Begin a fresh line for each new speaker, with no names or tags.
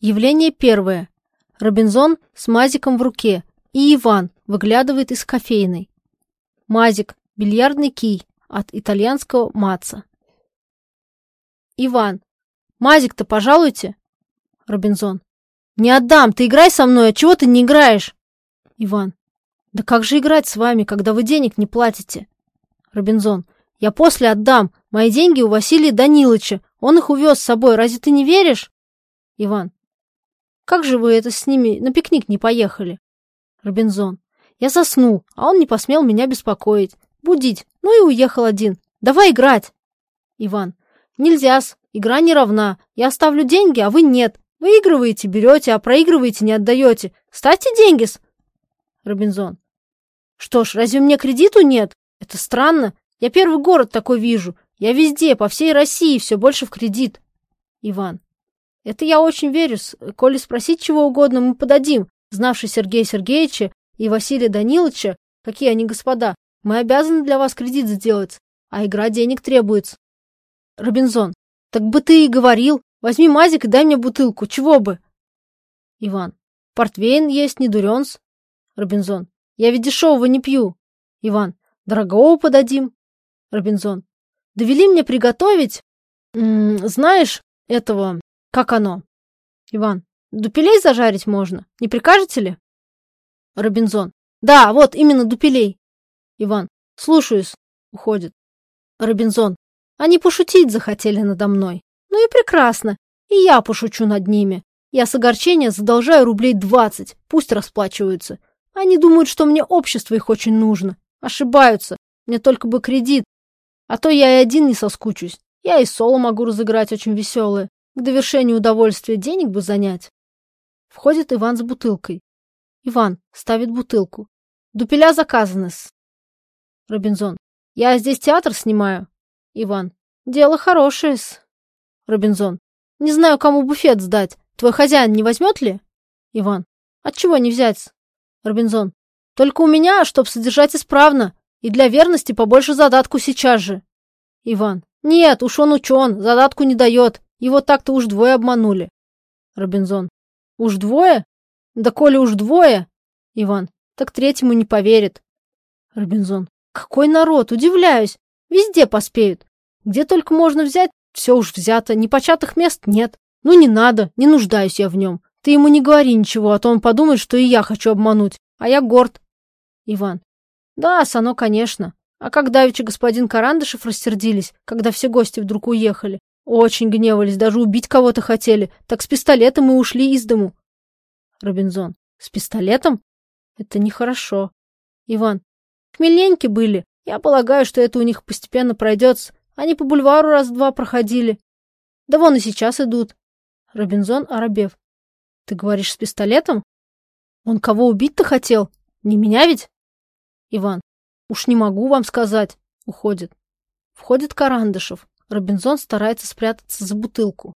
Явление первое. Робинзон с Мазиком в руке и Иван выглядывает из кофейной. Мазик – бильярдный кий от итальянского маца. Иван. Мазик-то пожалуйте. Робинзон. Не отдам, ты играй со мной, а чего ты не играешь? Иван. Да как же играть с вами, когда вы денег не платите? Робинзон. Я после отдам. Мои деньги у Василия Данилыча. Он их увез с собой. Разве ты не веришь? Иван. Как же вы это с ними на пикник не поехали? Робинзон. Я заснул, а он не посмел меня беспокоить. Будить. Ну и уехал один. Давай играть. Иван. Нельзя-с. Игра не равна. Я оставлю деньги, а вы нет. Выигрываете, берете, а проигрываете, не отдаете. Ставьте деньги-с. Робинзон. Что ж, разве мне кредиту нет? Это странно. Я первый город такой вижу. Я везде, по всей России, все больше в кредит. Иван. Это я очень верю. Коли спросить чего угодно, мы подадим. Знавший Сергея Сергеевича и Василия Даниловича, какие они господа, мы обязаны для вас кредит сделать, а игра денег требуется. Робинзон. Так бы ты и говорил. Возьми мазик и дай мне бутылку. Чего бы? Иван. Портвейн есть, не дуренс. Робинзон. Я ведь дешевого не пью. Иван. Дорогого подадим. Робинзон. Довели мне приготовить, м -м, знаешь, этого, как оно? Иван. Дупелей зажарить можно. Не прикажете ли? Робинзон. Да, вот, именно дупелей. Иван. Слушаюсь. Уходит. Робинзон. Они пошутить захотели надо мной. Ну и прекрасно. И я пошучу над ними. Я с огорчения задолжаю рублей двадцать. Пусть расплачиваются. Они думают, что мне общество их очень нужно. Ошибаются. Мне только бы кредит. А то я и один не соскучусь. Я и соло могу разыграть очень веселое. К довершению удовольствия денег бы занять. Входит Иван с бутылкой. Иван ставит бутылку. Дупеля заказаны-с. Робинзон. Я здесь театр снимаю. Иван. Дело хорошее-с. Робинзон. Не знаю, кому буфет сдать. Твой хозяин не возьмет ли? Иван. Отчего не взять? Робинзон. Только у меня, чтоб содержать исправно. И для верности побольше задатку сейчас же. Иван. Нет, уж он учен, задатку не дает. Его так-то уж двое обманули. Робинзон. Уж двое? Да коли уж двое. Иван. Так третьему не поверит. Робинзон. Какой народ, удивляюсь. Везде поспеют. Где только можно взять, все уж взято. Непочатых мест нет. Ну не надо, не нуждаюсь я в нем. Ты ему не говори ничего, а то он подумает, что и я хочу обмануть. А я горд. Иван. Да, Сано, конечно. А как давеча господин Карандышев рассердились, когда все гости вдруг уехали. Очень гневались, даже убить кого-то хотели. Так с пистолетом и ушли из дому. Робинзон. С пистолетом? Это нехорошо. Иван. Хмельненьки были. Я полагаю, что это у них постепенно пройдет. Они по бульвару раз-два проходили. Да вон и сейчас идут. Робинзон Арабев. Ты говоришь с пистолетом? Он кого убить-то хотел? Не меня ведь? Иван. Уж не могу вам сказать. Уходит. Входит Карандышев. Робинзон старается спрятаться за бутылку.